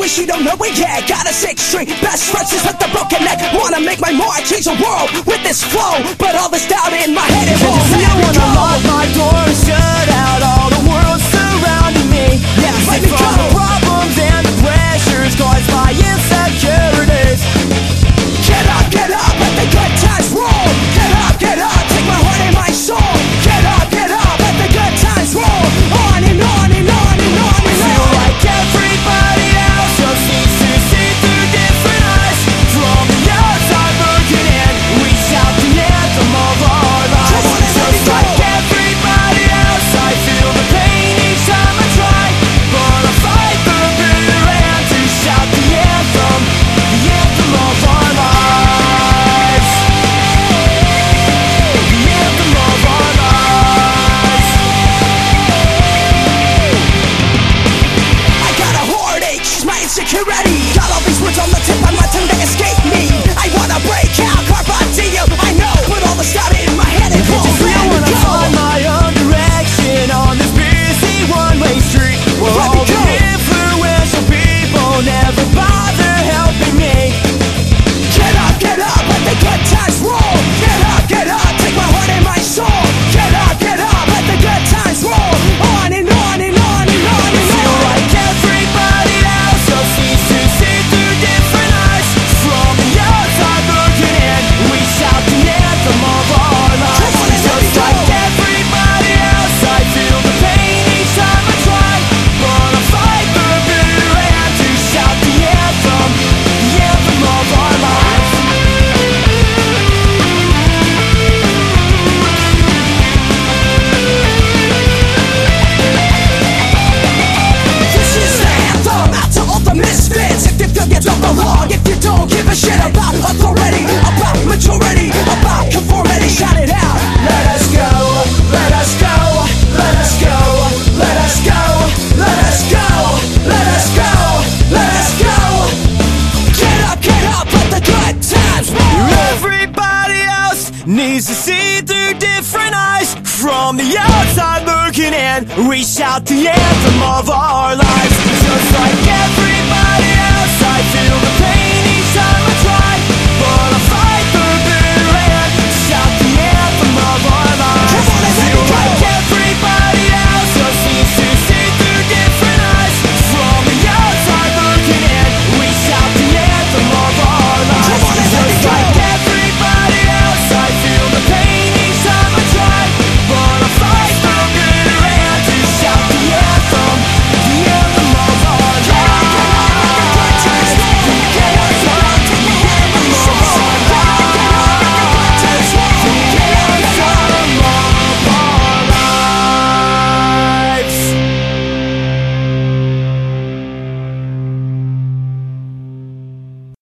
Wish you don't know it yet. Got a six string, best stretches with the broken neck. Wanna make my mark, change the world with this flow. But all this doubt in my head, it won't. If wanna lock my door, shut. needs to see through different eyes from the outside looking in. We shout the anthem of our lives, just like every.